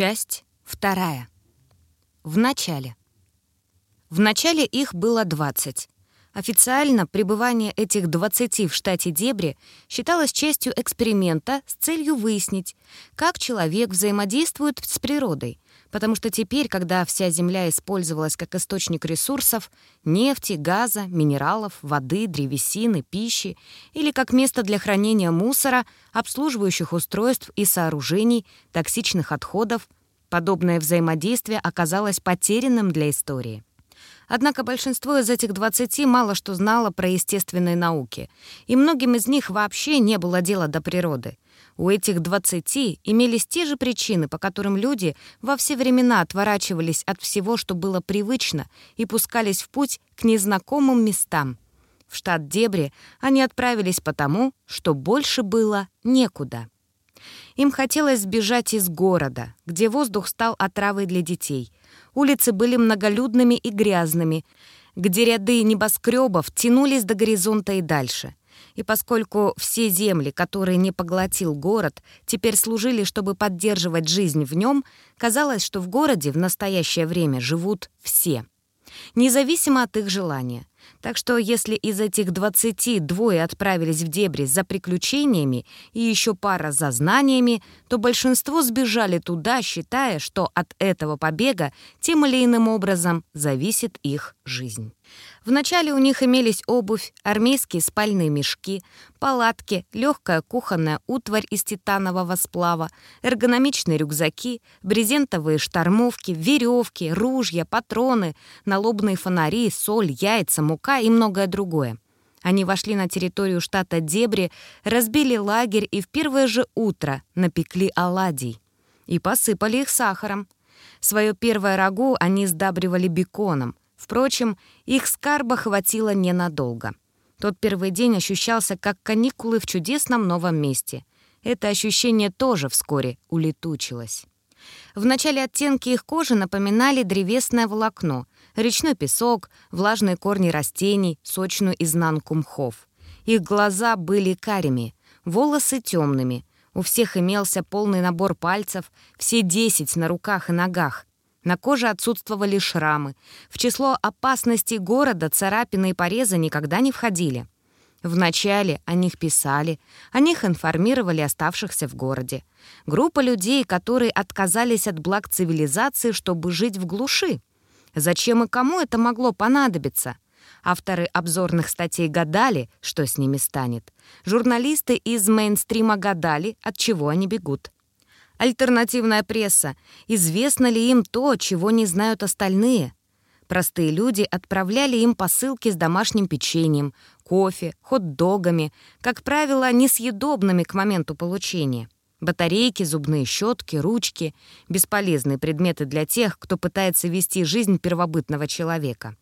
Часть вторая. В начале. В начале их было 20. Официально пребывание этих 20 в штате Дебри считалось частью эксперимента с целью выяснить, как человек взаимодействует с природой, потому что теперь, когда вся Земля использовалась как источник ресурсов — нефти, газа, минералов, воды, древесины, пищи или как место для хранения мусора, обслуживающих устройств и сооружений, токсичных отходов, подобное взаимодействие оказалось потерянным для истории. Однако большинство из этих 20 мало что знало про естественные науки, и многим из них вообще не было дела до природы — у этих двадцати имелись те же причины, по которым люди во все времена отворачивались от всего, что было привычно, и пускались в путь к незнакомым местам. В штат Дебри они отправились потому, что больше было некуда. Им хотелось сбежать из города, где воздух стал отравой для детей. Улицы были многолюдными и грязными, где ряды небоскребов тянулись до горизонта и дальше. И поскольку все земли, которые не поглотил город, теперь служили, чтобы поддерживать жизнь в нем, казалось, что в городе в настоящее время живут все. Независимо от их желания. Так что если из этих 20 двое отправились в дебри за приключениями и еще пара за знаниями, то большинство сбежали туда, считая, что от этого побега тем или иным образом зависит их жизнь. Вначале у них имелись обувь, армейские спальные мешки, палатки, легкая кухонная утварь из титанового сплава, эргономичные рюкзаки, брезентовые штормовки, веревки, ружья, патроны, налобные фонари, соль, яйца, мука и многое другое. Они вошли на территорию штата Дебри, разбили лагерь и в первое же утро напекли оладий. И посыпали их сахаром. Свое первое рагу они сдабривали беконом — Впрочем, их скарба хватило ненадолго. Тот первый день ощущался как каникулы в чудесном новом месте. Это ощущение тоже вскоре улетучилось. Вначале оттенки их кожи напоминали древесное волокно, речной песок, влажные корни растений, сочную изнанку мхов. Их глаза были карими, волосы темными. У всех имелся полный набор пальцев, все десять на руках и ногах, на коже отсутствовали шрамы. В число опасностей города царапины и порезы никогда не входили. Вначале о них писали, о них информировали оставшихся в городе. Группа людей, которые отказались от благ цивилизации, чтобы жить в глуши. Зачем и кому это могло понадобиться? Авторы обзорных статей гадали, что с ними станет. Журналисты из мейнстрима гадали, от чего они бегут. Альтернативная пресса. Известно ли им то, чего не знают остальные? Простые люди отправляли им посылки с домашним печеньем, кофе, хот-догами, как правило, несъедобными к моменту получения. Батарейки, зубные щетки, ручки — бесполезные предметы для тех, кто пытается вести жизнь первобытного человека.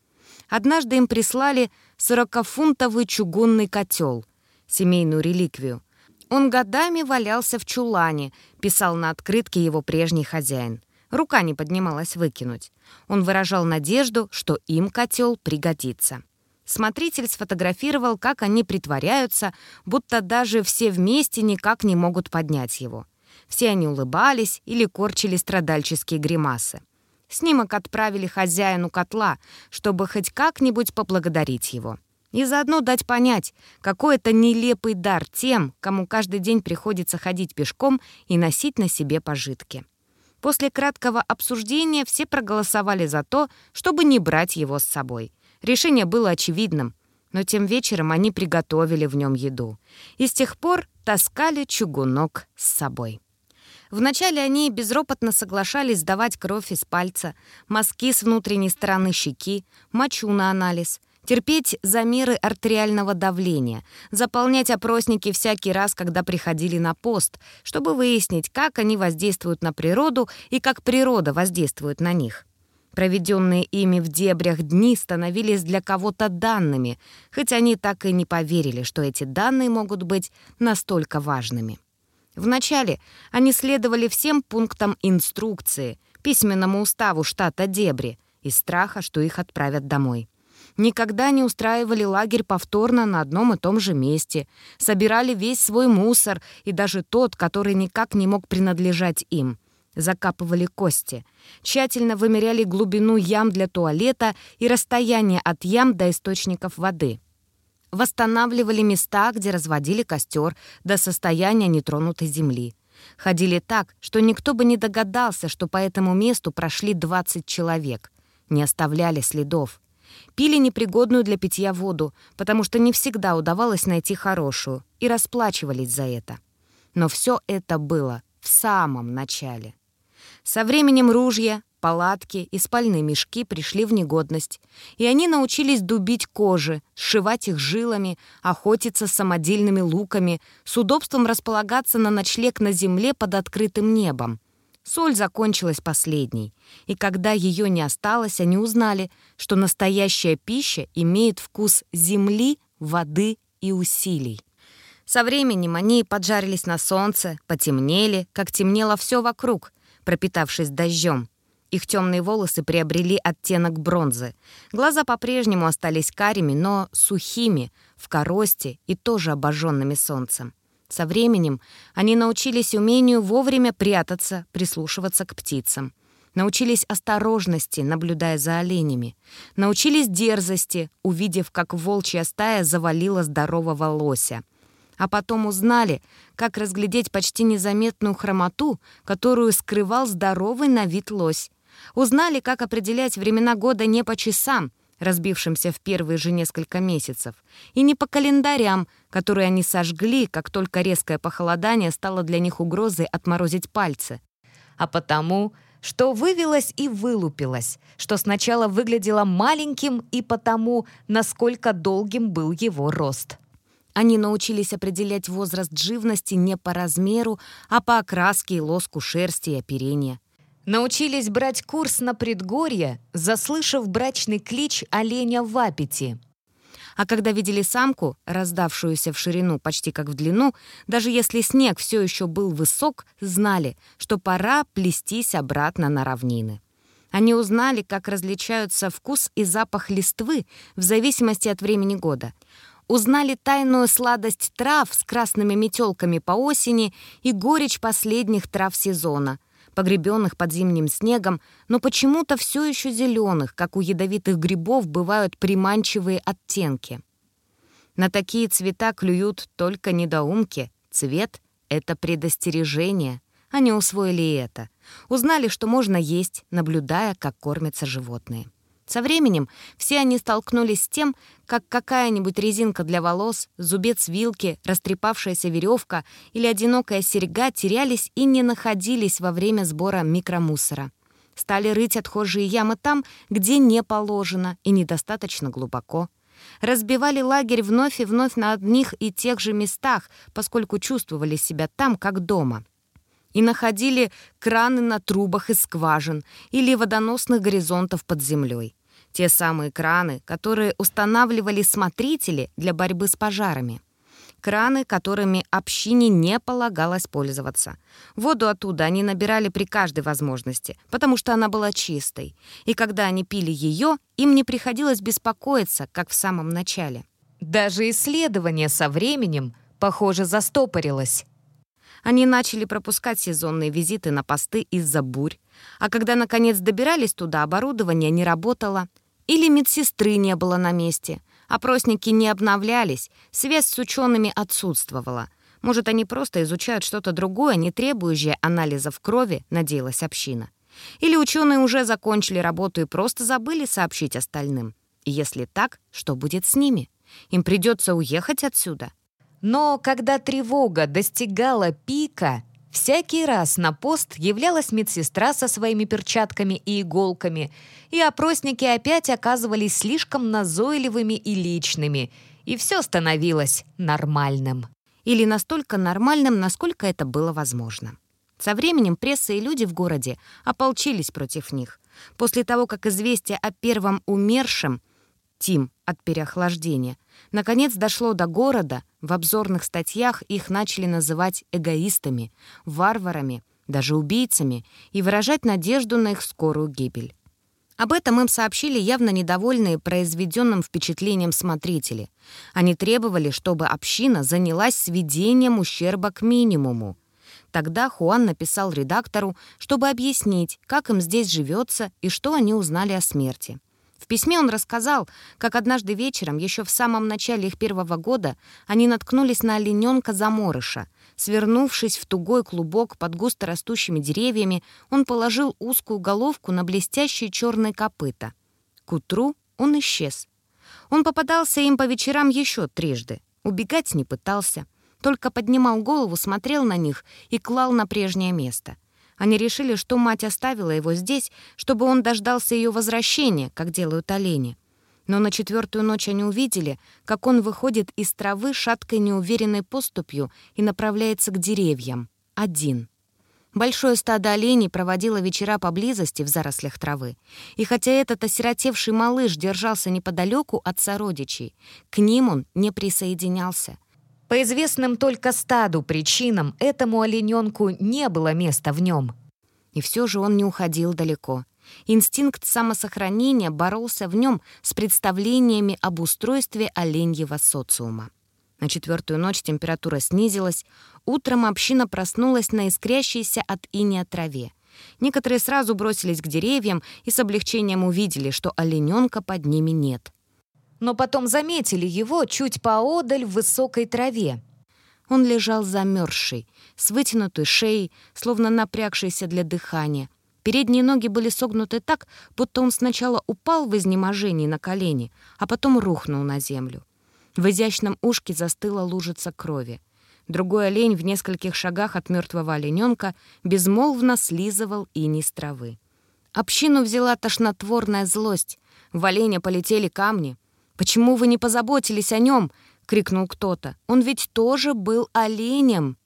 Однажды им прислали 40-фунтовый чугунный котел, семейную реликвию, он годами валялся в чулане, писал на открытке его прежний хозяин. Рука не поднималась выкинуть. Он выражал надежду, что им котел пригодится. Смотритель сфотографировал, как они притворяются, будто даже все вместе никак не могут поднять его. Все они улыбались или корчили страдальческие гримасы. Снимок отправили хозяину котла, чтобы хоть как-нибудь поблагодарить его и заодно дать понять, какой это нелепый дар тем, кому каждый день приходится ходить пешком и носить на себе пожитки. После краткого обсуждения все проголосовали за то, чтобы не брать его с собой. Решение было очевидным, но тем вечером они приготовили в нем еду и с тех пор таскали чугунок с собой. Вначале они безропотно соглашались сдавать кровь из пальца, мазки с внутренней стороны щеки, мочу на анализ, терпеть замеры артериального давления, заполнять опросники всякий раз, когда приходили на пост, чтобы выяснить, как они воздействуют на природу и как природа воздействует на них. Проведенные ими в дебрях дни становились для кого-то данными, хоть они так и не поверили, что эти данные могут быть настолько важными. Вначале они следовали всем пунктам инструкции, письменному уставу штата Дебри, из страха, что их отправят домой никогда не устраивали лагерь повторно на одном и том же месте, собирали весь свой мусор и даже тот, который никак не мог принадлежать им. закапывали кости, тщательно вымеряли глубину ям для туалета и расстояние от ям до источников воды. Восстанавливали места, где разводили костер до состояния нетронутой земли. Ходили так, что никто бы не догадался, что по этому месту прошли 20 человек. Не оставляли следов. Пили непригодную для питья воду, потому что не всегда удавалось найти хорошую, и расплачивались за это. Но все это было в самом начале. Со временем ружья, палатки и спальные мешки пришли в негодность, и они научились дубить кожи, сшивать их жилами, охотиться самодельными луками, с удобством располагаться на ночлег на земле под открытым небом. Соль закончилась последней, и когда ее не осталось, они узнали, что настоящая пища имеет вкус земли, воды и усилий. Со временем они поджарились на солнце, потемнели, как темнело все вокруг, пропитавшись дождем. Их темные волосы приобрели оттенок бронзы. Глаза по-прежнему остались карими, но сухими, в коросте и тоже обожженными солнцем. Со временем они научились умению вовремя прятаться, прислушиваться к птицам. Научились осторожности, наблюдая за оленями. Научились дерзости, увидев, как волчья стая завалила здорового лося — а потом узнали, как разглядеть почти незаметную хромоту, которую скрывал здоровый на вид лось. Узнали, как определять времена года не по часам, разбившимся в первые же несколько месяцев, и не по календарям, которые они сожгли, как только резкое похолодание стало для них угрозой отморозить пальцы. А потому, что вывелось и вылупилось, что сначала выглядело маленьким и потому, насколько долгим был его рост. Они научились определять возраст живности не по размеру, а по окраске и лоску шерсти и оперения. Научились брать курс на предгорье, заслышав брачный клич оленя в аппете. А когда видели самку, раздавшуюся в ширину почти как в длину, даже если снег все еще был высок, знали, что пора плестись обратно на равнины. Они узнали, как различаются вкус и запах листвы в зависимости от времени года — узнали тайную сладость трав с красными метелками по осени и горечь последних трав сезона, погребенных под зимним снегом, но почему-то все еще зеленых, как у ядовитых грибов бывают приманчивые оттенки. На такие цвета клюют только недоумки. Цвет — это предостережение. Они усвоили это. Узнали, что можно есть, наблюдая, как кормятся животные. Со временем все они столкнулись с тем, как какая-нибудь резинка для волос, зубец вилки, растрепавшаяся веревка или одинокая серьга терялись и не находились во время сбора микромусора. Стали рыть отхожие ямы там, где не положено и недостаточно глубоко. Разбивали лагерь вновь и вновь на одних и тех же местах, поскольку чувствовали себя там, как дома и находили краны на трубах из скважин или водоносных горизонтов под землей. Те самые краны, которые устанавливали смотрители для борьбы с пожарами. Краны, которыми общине не полагалось пользоваться. Воду оттуда они набирали при каждой возможности, потому что она была чистой. И когда они пили ее, им не приходилось беспокоиться, как в самом начале. Даже исследование со временем, похоже, застопорилось. Они начали пропускать сезонные визиты на посты из-за бурь, а когда, наконец, добирались туда, оборудование не работало — или медсестры не было на месте. Опросники не обновлялись, связь с учеными отсутствовала. Может, они просто изучают что-то другое, не требующее анализов крови, надеялась община. Или ученые уже закончили работу и просто забыли сообщить остальным. Если так, что будет с ними? Им придется уехать отсюда. Но когда тревога достигала пика, Всякий раз на пост являлась медсестра со своими перчатками и иголками, и опросники опять оказывались слишком назойливыми и личными, и все становилось нормальным. Или настолько нормальным, насколько это было возможно. Со временем пресса и люди в городе ополчились против них. После того, как известие о первом умершем, Тим от переохлаждения, наконец дошло до города, в обзорных статьях их начали называть эгоистами, варварами, даже убийцами и выражать надежду на их скорую гибель. Об этом им сообщили явно недовольные произведенным впечатлением смотрители. Они требовали, чтобы община занялась сведением ущерба к минимуму. Тогда Хуан написал редактору, чтобы объяснить, как им здесь живется и что они узнали о смерти. В письме он рассказал, как однажды вечером, еще в самом начале их первого года, они наткнулись на олененка-заморыша. Свернувшись в тугой клубок под густо растущими деревьями, он положил узкую головку на блестящие черные копыта. К утру он исчез. Он попадался им по вечерам еще трижды. Убегать не пытался. Только поднимал голову, смотрел на них и клал на прежнее место. Они решили, что мать оставила его здесь, чтобы он дождался ее возвращения, как делают олени. Но на четвертую ночь они увидели, как он выходит из травы шаткой неуверенной поступью и направляется к деревьям. Один. Большое стадо оленей проводило вечера поблизости в зарослях травы. И хотя этот осиротевший малыш держался неподалеку от сородичей, к ним он не присоединялся. По известным только стаду причинам этому олененку не было места в нем. И все же он не уходил далеко. Инстинкт самосохранения боролся в нем с представлениями об устройстве оленьего социума. На четвертую ночь температура снизилась, утром община проснулась на искрящейся от иния траве. Некоторые сразу бросились к деревьям и с облегчением увидели, что олененка под ними нет но потом заметили его чуть поодаль в высокой траве. Он лежал замерзший, с вытянутой шеей, словно напрягшийся для дыхания. Передние ноги были согнуты так, будто он сначала упал в изнеможении на колени, а потом рухнул на землю. В изящном ушке застыла лужица крови. Другой олень в нескольких шагах от мертвого олененка безмолвно слизывал иней с травы. Общину взяла тошнотворная злость. В оленя полетели камни — «Почему вы не позаботились о нем?» — крикнул кто-то. «Он ведь тоже был оленем!»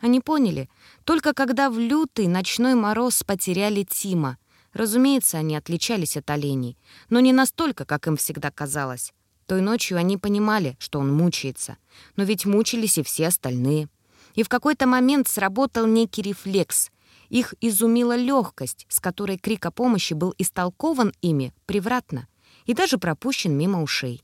Они поняли, только когда в лютый ночной мороз потеряли Тима. Разумеется, они отличались от оленей, но не настолько, как им всегда казалось. Той ночью они понимали, что он мучается, но ведь мучились и все остальные. И в какой-то момент сработал некий рефлекс. Их изумила легкость, с которой крик о помощи был истолкован ими превратно и даже пропущен мимо ушей.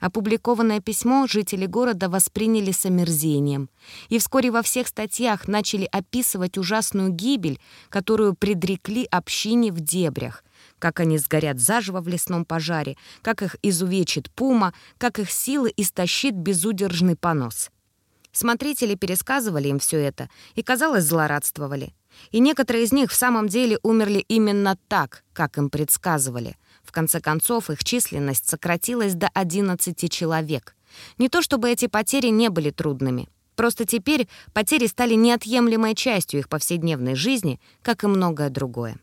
Опубликованное письмо жители города восприняли с омерзением, и вскоре во всех статьях начали описывать ужасную гибель, которую предрекли общине в дебрях, как они сгорят заживо в лесном пожаре, как их изувечит пума, как их силы истощит безудержный понос. Смотрители пересказывали им все это и, казалось, злорадствовали. И некоторые из них в самом деле умерли именно так, как им предсказывали — в конце концов, их численность сократилась до 11 человек. Не то чтобы эти потери не были трудными. Просто теперь потери стали неотъемлемой частью их повседневной жизни, как и многое другое.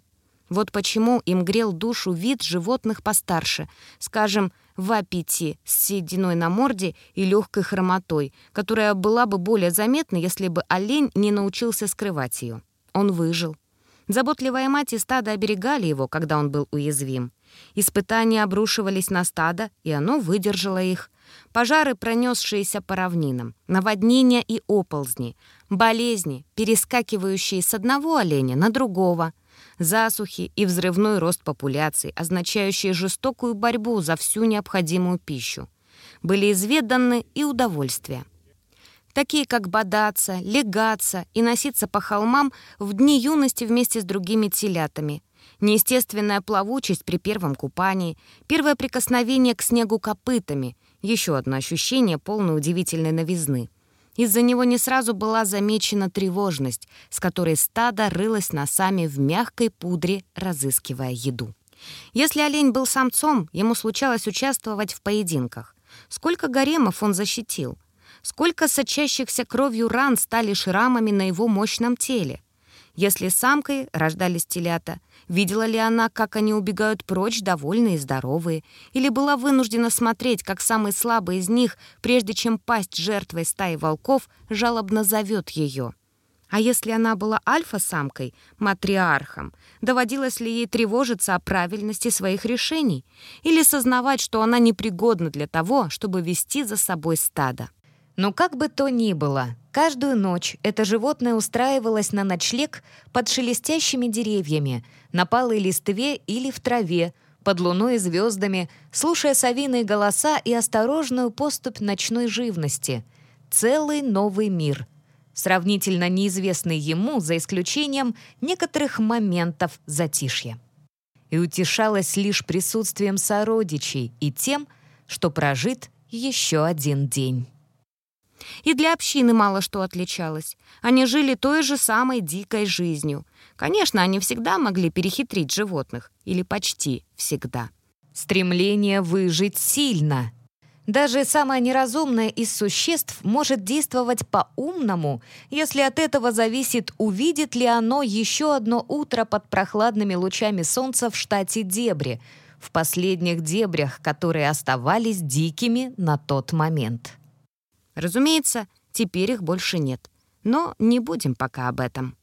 Вот почему им грел душу вид животных постарше, скажем, вапити с сединой на морде и легкой хромотой, которая была бы более заметна, если бы олень не научился скрывать ее. Он выжил. Заботливая мать и стадо оберегали его, когда он был уязвим. Испытания обрушивались на стадо, и оно выдержало их. Пожары, пронесшиеся по равнинам, наводнения и оползни, болезни, перескакивающие с одного оленя на другого, засухи и взрывной рост популяции, означающие жестокую борьбу за всю необходимую пищу. Были изведаны и удовольствия такие как бодаться, легаться и носиться по холмам в дни юности вместе с другими телятами, неестественная плавучесть при первом купании, первое прикосновение к снегу копытами, еще одно ощущение полной удивительной новизны. Из-за него не сразу была замечена тревожность, с которой стадо рылось носами в мягкой пудре, разыскивая еду. Если олень был самцом, ему случалось участвовать в поединках. Сколько гаремов он защитил? Сколько сочащихся кровью ран стали шрамами на его мощном теле? Если самкой рождались телята, видела ли она, как они убегают прочь, довольные и здоровые, или была вынуждена смотреть, как самый слабый из них, прежде чем пасть жертвой стаи волков, жалобно зовет ее? А если она была альфа-самкой, матриархом, доводилось ли ей тревожиться о правильности своих решений или сознавать, что она непригодна для того, чтобы вести за собой стадо? Но как бы то ни было, каждую ночь это животное устраивалось на ночлег под шелестящими деревьями, на палой листве или в траве, под луной и звездами, слушая совиные голоса и осторожную поступь ночной живности. Целый новый мир. сравнительно неизвестный ему за исключением некоторых моментов затишья. И утешалась лишь присутствием сородичей и тем, что прожит еще один день. И для общины мало что отличалось. Они жили той же самой дикой жизнью. Конечно, они всегда могли перехитрить животных. Или почти всегда. Стремление выжить сильно. Даже самое неразумное из существ может действовать по-умному, если от этого зависит, увидит ли оно еще одно утро под прохладными лучами солнца в штате Дебри, в последних дебрях, которые оставались дикими на тот момент. Разумеется, теперь их больше нет. Но не будем пока об этом.